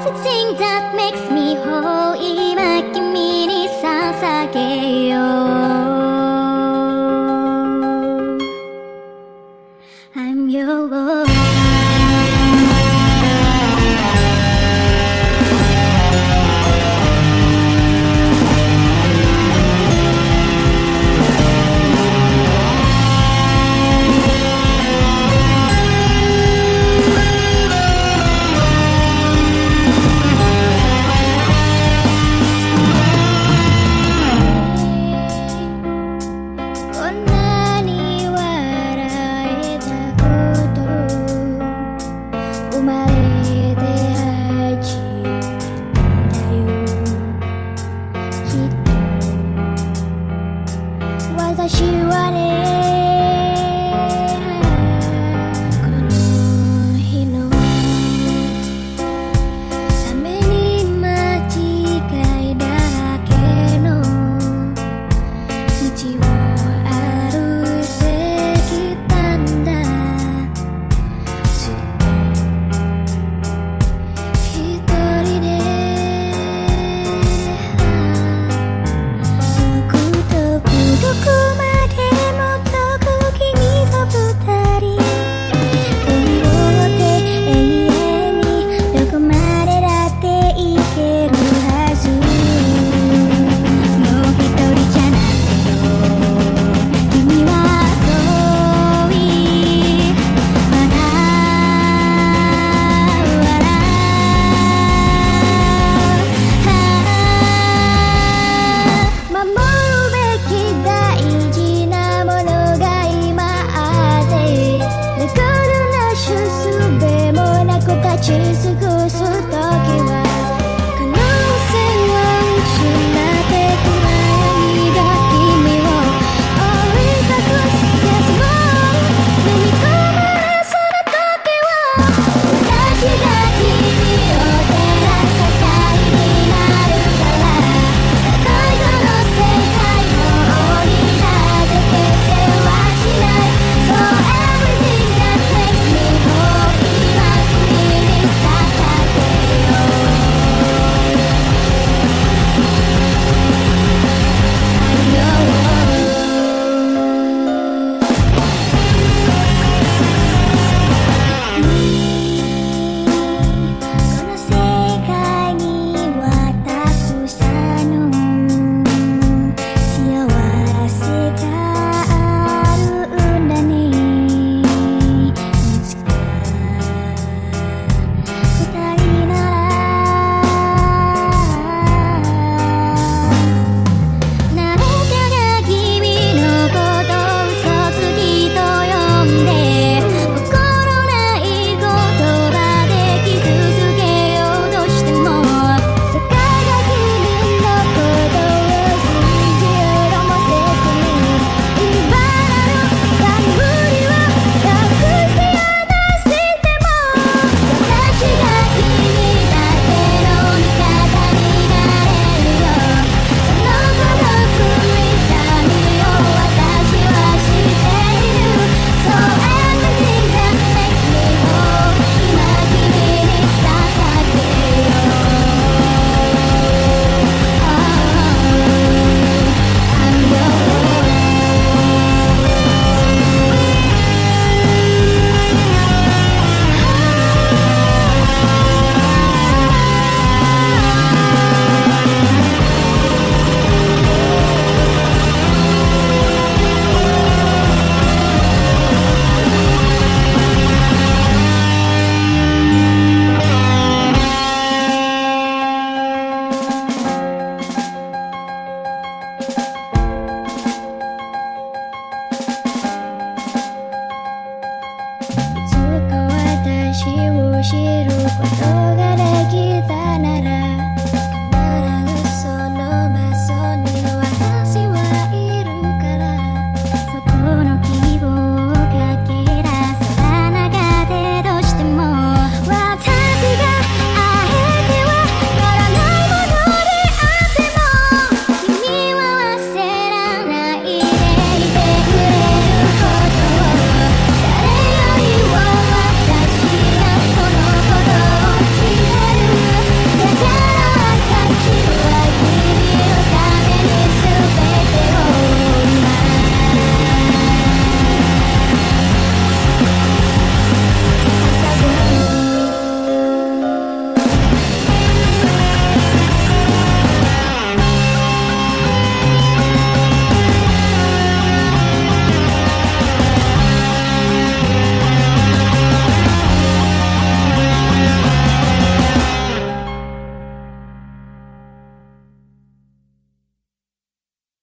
everything that makes me whole 今君に捧げよう I'm 私はね chasing 知ることがで